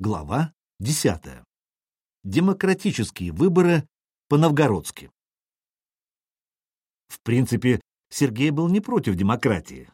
Глава 10. Демократические выборы по-новгородски. В принципе, Сергей был не против демократии.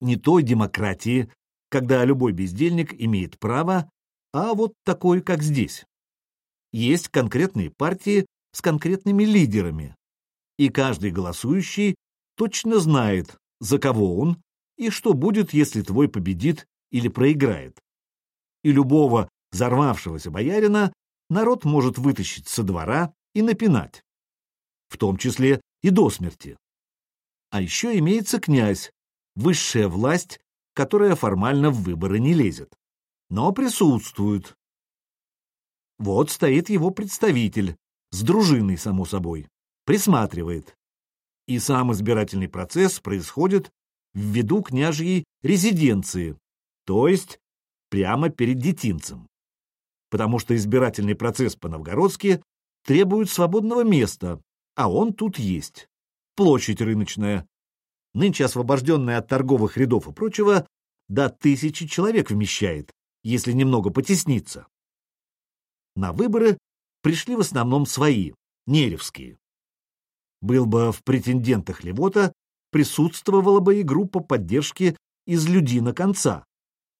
Не той демократии, когда любой бездельник имеет право, а вот такой, как здесь. Есть конкретные партии с конкретными лидерами, и каждый голосующий точно знает, за кого он и что будет, если твой победит или проиграет. И любого взорвавшегося боярина народ может вытащить со двора и напинать, в том числе и до смерти. А еще имеется князь, высшая власть, которая формально в выборы не лезет, но присутствует. Вот стоит его представитель, с дружиной, само собой, присматривает. И сам избирательный процесс происходит в виду княжьей резиденции, то есть прямо перед детинцем. Потому что избирательный процесс по-новгородски требует свободного места, а он тут есть. Площадь рыночная. Нынче освобожденная от торговых рядов и прочего, до тысячи человек вмещает, если немного потесниться. На выборы пришли в основном свои, неревские. Был бы в претендентах Левота, присутствовала бы и группа поддержки из Людина конца,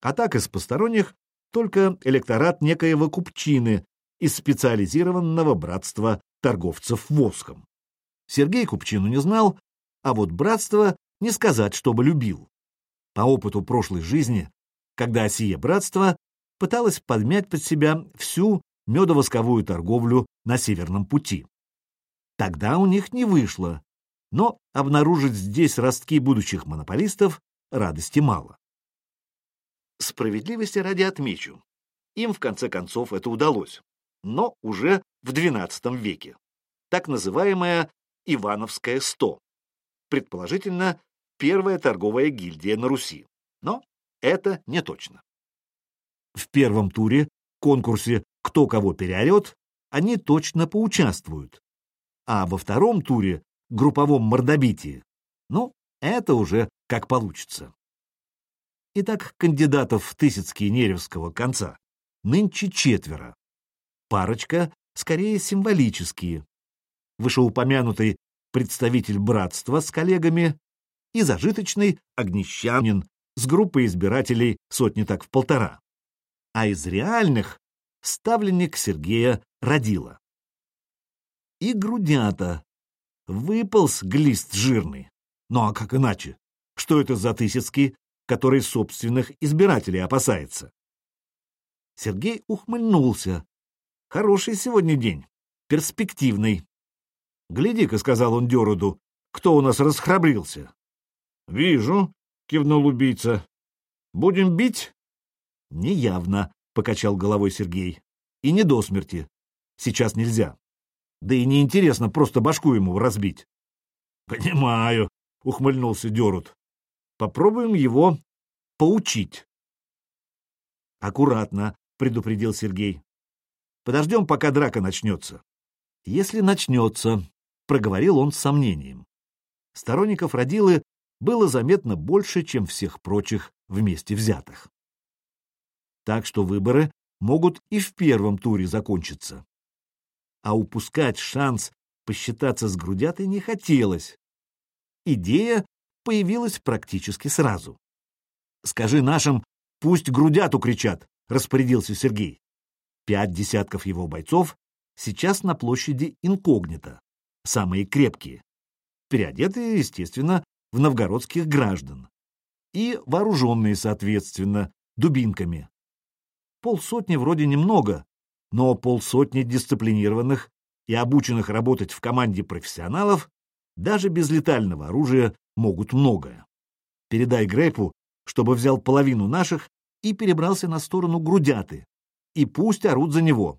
а так из посторонних только электорат некоего купчины из специализированного братства торговцев воском. Сергей купчину не знал, а вот братство не сказать, чтобы любил. По опыту прошлой жизни, когда сие братство пыталось подмять под себя всю медовосковую торговлю на Северном пути. Тогда у них не вышло, но обнаружить здесь ростки будущих монополистов радости мало. Справедливости ради отмечу, им в конце концов это удалось, но уже в XII веке. Так называемая Ивановская 100, предположительно, первая торговая гильдия на Руси. Но это не точно. В первом туре, конкурсе «Кто кого переорет», они точно поучаствуют. А во втором туре, групповом мордобитии, ну, это уже как получится. Итак, кандидатов в Тысяцкие Неревского конца нынче четверо. Парочка, скорее, символические. Вышеупомянутый представитель братства с коллегами и зажиточный огнещанин с группой избирателей сотни так в полтора. А из реальных — ставленник Сергея Родила. И грудята. Выполз глист жирный. Ну а как иначе? Что это за Тысяцкий который собственных избирателей опасается. Сергей ухмыльнулся. Хороший сегодня день, перспективный. «Гляди-ка», — сказал он Деруду, — «кто у нас расхрабрился?» «Вижу», — кивнул убийца. «Будем бить?» «Неявно», — покачал головой Сергей. «И не до смерти. Сейчас нельзя. Да и неинтересно просто башку ему разбить». «Понимаю», — ухмыльнулся Дерут. Попробуем его поучить. Аккуратно, предупредил Сергей. Подождем, пока драка начнется. Если начнется, проговорил он с сомнением. Сторонников родилы было заметно больше, чем всех прочих вместе взятых. Так что выборы могут и в первом туре закончиться. А упускать шанс посчитаться с грудятой не хотелось. Идея появилась практически сразу. «Скажи нашим, пусть грудяту кричат», — распорядился Сергей. Пять десятков его бойцов сейчас на площади инкогнито, самые крепкие, переодетые, естественно, в новгородских граждан и вооруженные, соответственно, дубинками. Полсотни вроде немного, но полсотни дисциплинированных и обученных работать в команде профессионалов даже без летального оружия могут многое. Передай Грейпу, чтобы взял половину наших и перебрался на сторону грудяты, и пусть орут за него.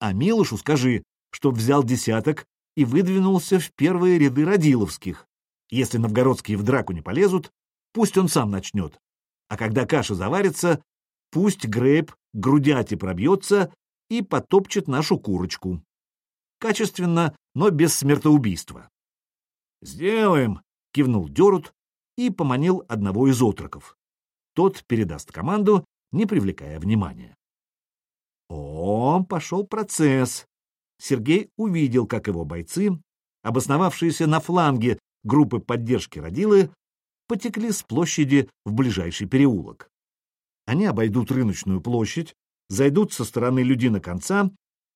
А Милошу скажи, чтоб взял десяток и выдвинулся в первые ряды родиловских. Если новгородские в драку не полезут, пусть он сам начнет. А когда каша заварится, пусть Грейп грудяти пробьется и потопчет нашу курочку. Качественно, но без смертоубийства. «Сделаем!» — кивнул Дерут и поманил одного из отроков. Тот передаст команду, не привлекая внимания. О, пошел процесс. Сергей увидел, как его бойцы, обосновавшиеся на фланге группы поддержки родилы, потекли с площади в ближайший переулок. Они обойдут рыночную площадь, зайдут со стороны Людина конца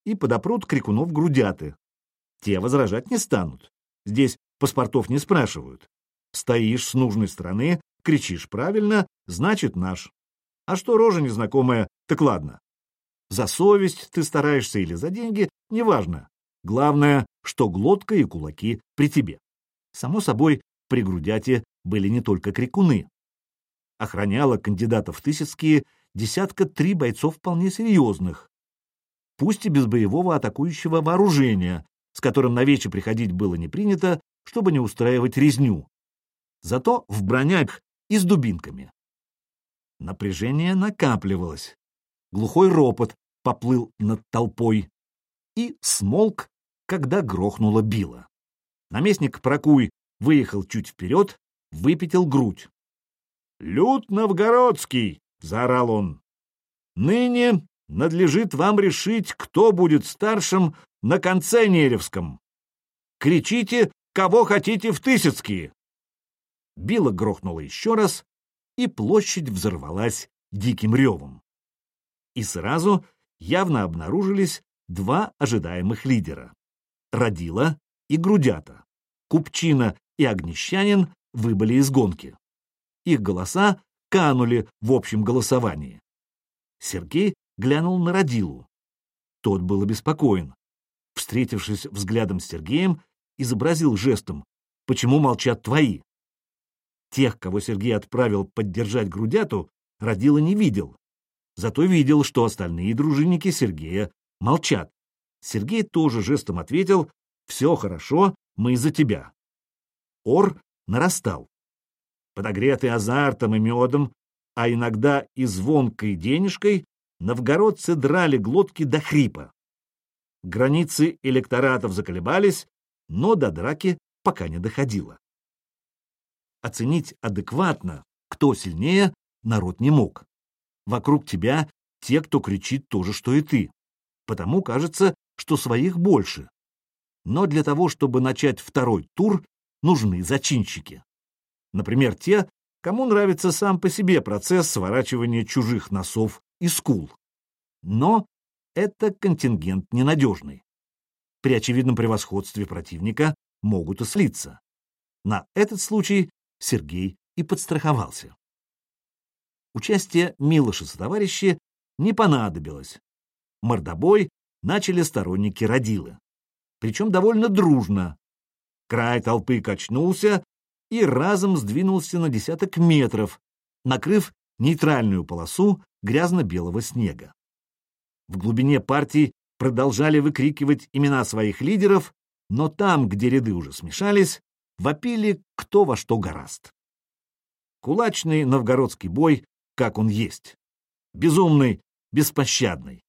и подопрут крикунов грудяты. Те возражать не станут. Здесь паспортов не спрашивают. Стоишь с нужной стороны, кричишь правильно, значит наш. А что рожа незнакомая, так ладно. За совесть ты стараешься или за деньги, неважно. Главное, что глотка и кулаки при тебе. Само собой, при грудяте были не только крикуны. Охраняло кандидатов в Тысяцкие десятка три бойцов вполне серьезных. Пусть и без боевого атакующего вооружения, с которым на вече приходить было не принято, чтобы не устраивать резню. Зато в бронях и с дубинками. Напряжение накапливалось. Глухой ропот поплыл над толпой и смолк, когда грохнуло било. Наместник Прокуй выехал чуть вперед, выпятил грудь. «Люд Новгородский!» — заорал он. «Ныне надлежит вам решить, кто будет старшим на конце Неревском. Кричите, кого хотите в Тысяцкие!» Било грохнуло еще раз, и площадь взорвалась диким ревом. И сразу явно обнаружились два ожидаемых лидера — Родила и Грудята. Купчина и Огнещанин выбыли из гонки. Их голоса канули в общем голосовании. Сергей глянул на Родилу. Тот был обеспокоен. Встретившись взглядом с Сергеем, изобразил жестом «Почему молчат твои?» Тех, кого Сергей отправил поддержать Грудяту, Родила не видел. Зато видел, что остальные дружинники Сергея молчат. Сергей тоже жестом ответил «Все хорошо, мы за тебя». Ор нарастал. Подогретый азартом и медом, а иногда и звонкой денежкой, новгородцы драли глотки до хрипа. Границы электоратов заколебались, но до драки пока не доходило оценить адекватно, кто сильнее, народ не мог. Вокруг тебя те, кто кричит то же, что и ты. Потому кажется, что своих больше. Но для того, чтобы начать второй тур, нужны зачинщики. Например, те, кому нравится сам по себе процесс сворачивания чужих носов и скул. Но это контингент ненадежный. При очевидном превосходстве противника могут и слиться. На этот случай Сергей и подстраховался. Участие Милоша со товарищи не понадобилось. Мордобой начали сторонники родилы. Причем довольно дружно. Край толпы качнулся и разом сдвинулся на десяток метров, накрыв нейтральную полосу грязно-белого снега. В глубине партии продолжали выкрикивать имена своих лидеров, но там, где ряды уже смешались, вопили кто во что гораст. Кулачный новгородский бой, как он есть. Безумный, беспощадный.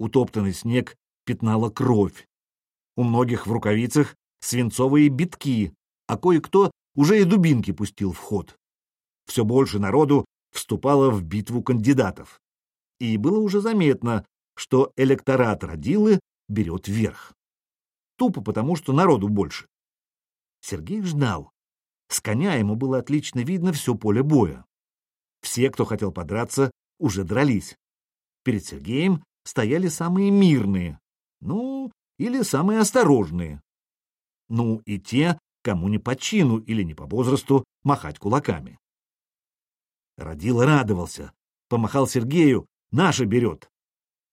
Утоптанный снег пятнала кровь. У многих в рукавицах свинцовые битки, а кое-кто уже и дубинки пустил в ход. Все больше народу вступало в битву кандидатов. И было уже заметно, что электорат родилы берет верх. Тупо потому, что народу больше. Сергей ждал. С коня ему было отлично видно все поле боя. Все, кто хотел подраться, уже дрались. Перед Сергеем стояли самые мирные, ну, или самые осторожные. Ну, и те, кому не по чину или не по возрасту махать кулаками. Родила радовался, помахал Сергею, наша берет.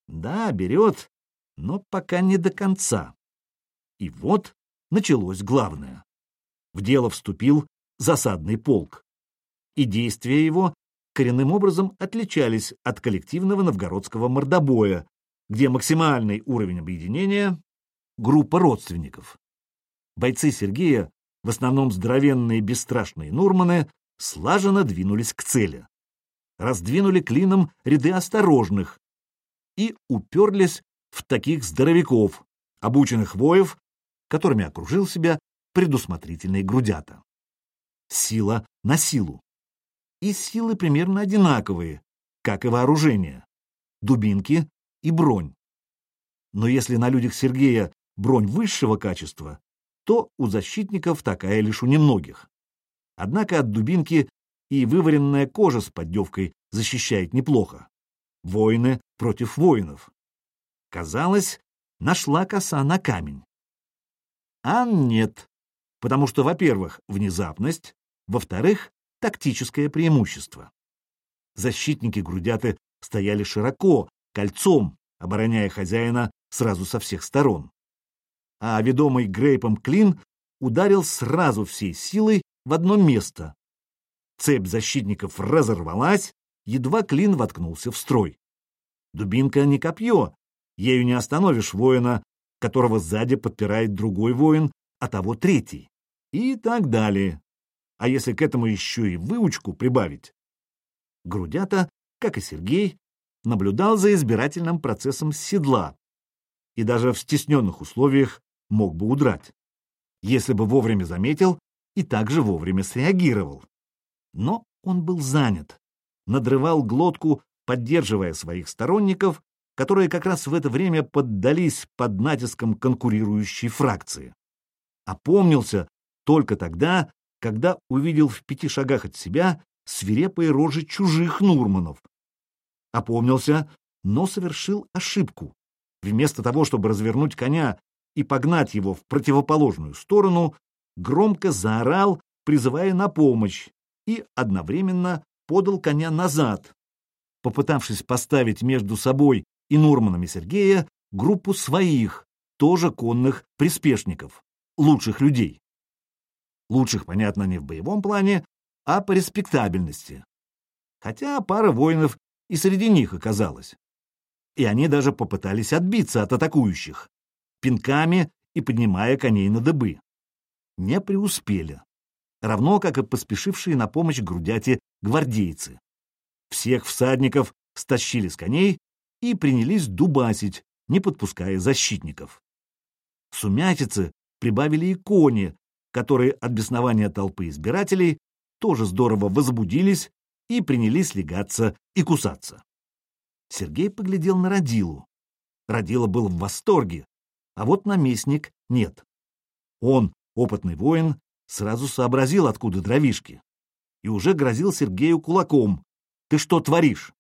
Да, берет, но пока не до конца. И вот началось главное в дело вступил засадный полк. И действия его коренным образом отличались от коллективного новгородского мордобоя, где максимальный уровень объединения — группа родственников. Бойцы Сергея, в основном здоровенные бесстрашные Нурманы, слаженно двинулись к цели. Раздвинули клином ряды осторожных и уперлись в таких здоровяков, обученных воев, которыми окружил себя предусмотрительные грудята. Сила на силу. И силы примерно одинаковые, как и вооружение. Дубинки и бронь. Но если на людях Сергея бронь высшего качества, то у защитников такая лишь у немногих. Однако от дубинки и вываренная кожа с поддевкой защищает неплохо. Воины против воинов. Казалось, нашла коса на камень. А нет, потому что, во-первых, внезапность, во-вторых, тактическое преимущество. Защитники грудяты стояли широко, кольцом, обороняя хозяина сразу со всех сторон. А ведомый Грейпом клин ударил сразу всей силой в одно место. Цепь защитников разорвалась, едва клин воткнулся в строй. Дубинка не копье, ею не остановишь воина, которого сзади подпирает другой воин, а того третий. И так далее. А если к этому еще и выучку прибавить? Грудята, как и Сергей, наблюдал за избирательным процессом седла и даже в стесненных условиях мог бы удрать, если бы вовремя заметил и также вовремя среагировал. Но он был занят, надрывал глотку, поддерживая своих сторонников, которые как раз в это время поддались под натиском конкурирующей фракции. Опомнился только тогда, когда увидел в пяти шагах от себя свирепые рожи чужих Нурманов. Опомнился, но совершил ошибку. Вместо того, чтобы развернуть коня и погнать его в противоположную сторону, громко заорал, призывая на помощь, и одновременно подал коня назад, попытавшись поставить между собой и Нурманами Сергея группу своих, тоже конных приспешников, лучших людей. Лучших, понятно, не в боевом плане, а по респектабельности. Хотя пара воинов и среди них оказалась. И они даже попытались отбиться от атакующих, пинками и поднимая коней на дыбы. Не преуспели. Равно, как и поспешившие на помощь грудяти гвардейцы. Всех всадников стащили с коней и принялись дубасить, не подпуская защитников. Сумятицы прибавили и кони, которые от беснования толпы избирателей тоже здорово возбудились и принялись легаться и кусаться. Сергей поглядел на Радилу. Радила был в восторге, а вот наместник нет. Он, опытный воин, сразу сообразил, откуда дровишки, и уже грозил Сергею кулаком. «Ты что творишь?»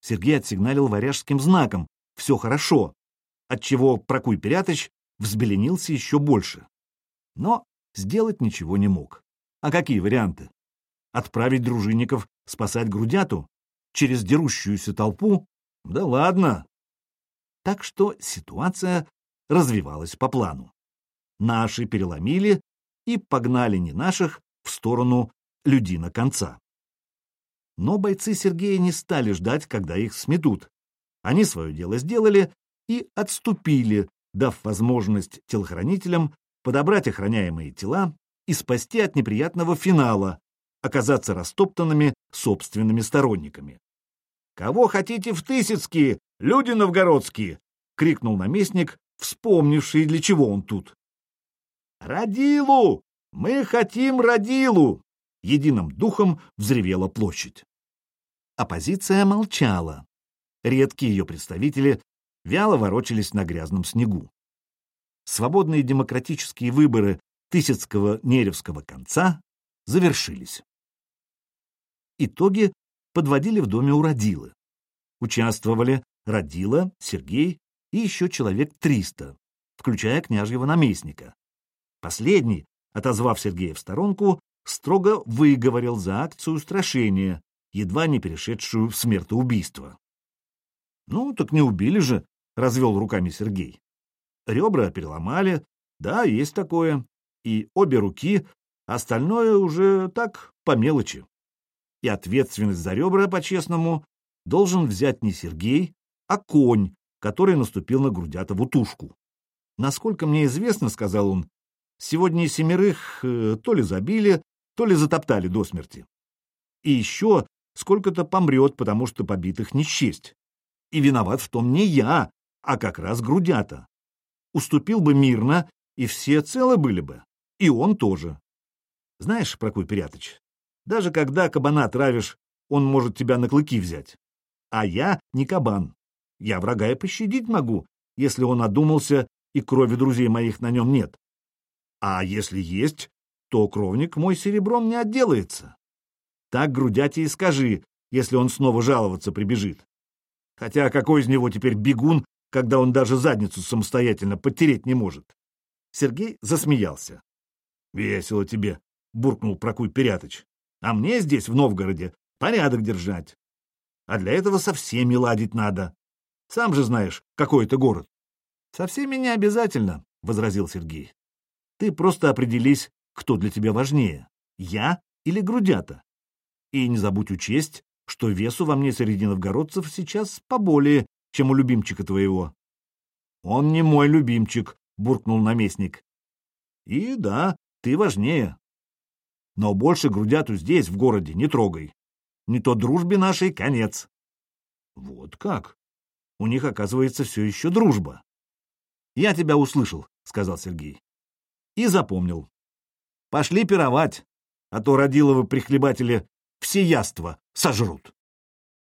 Сергей отсигналил варяжским знаком «Все хорошо», отчего Прокуй Перятыч взбеленился еще больше. Но сделать ничего не мог. А какие варианты? Отправить дружинников спасать грудяту через дерущуюся толпу? Да ладно. Так что ситуация развивалась по плану. Наши переломили и погнали не наших в сторону Людина конца. Но бойцы Сергея не стали ждать, когда их сметут. Они свое дело сделали и отступили, дав возможность телохранителям подобрать охраняемые тела и спасти от неприятного финала, оказаться растоптанными собственными сторонниками. «Кого хотите в Тысяцкие, люди новгородские?» — крикнул наместник, вспомнивший, для чего он тут. «Радилу! Мы хотим Радилу!» — единым духом взревела площадь. Оппозиция молчала. Редкие ее представители вяло ворочались на грязном снегу. Свободные демократические выборы Тысяцкого Неревского конца завершились. Итоги подводили в доме у Родилы. Участвовали Родила, Сергей и еще человек 300, включая княжьего наместника. Последний, отозвав Сергея в сторонку, строго выговорил за акцию устрашения, едва не перешедшую в смертоубийство. «Ну, так не убили же», — развел руками Сергей. «Ребра переломали, да, есть такое, и обе руки, остальное уже так, по мелочи и ответственность за ребра, по-честному, должен взять не Сергей, а конь, который наступил на Грудятову тушку. Насколько мне известно, — сказал он, — сегодня семерых э, то ли забили, то ли затоптали до смерти. И еще сколько-то помрет, потому что побитых не счесть. И виноват в том не я, а как раз Грудята. Уступил бы мирно, и все целы были бы. И он тоже. Знаешь, Прокой Пирятыч, даже когда кабана травишь, он может тебя на клыки взять. А я не кабан. Я врага и пощадить могу, если он одумался и крови друзей моих на нем нет. А если есть, то кровник мой серебром не отделается. Так грудяти и скажи, если он снова жаловаться прибежит. Хотя какой из него теперь бегун, когда он даже задницу самостоятельно подтереть не может? Сергей засмеялся. — Весело тебе, — буркнул Прокуй Перятыч. — А мне здесь, в Новгороде, порядок держать. А для этого со всеми ладить надо. Сам же знаешь, какой это город. — Со всеми не обязательно, — возразил Сергей. — Ты просто определись, кто для тебя важнее, я или грудята. И не забудь учесть, что весу во мне среди новгородцев сейчас поболее, чем у любимчика твоего. — Он не мой любимчик, — буркнул наместник. — И да, ты важнее. Но больше грудяту здесь, в городе, не трогай. Не то дружбе нашей конец. — Вот как? У них, оказывается, все еще дружба. — Я тебя услышал, — сказал Сергей. — И запомнил. Пошли пировать, а то родиловы прихлебатели все яства сожрут.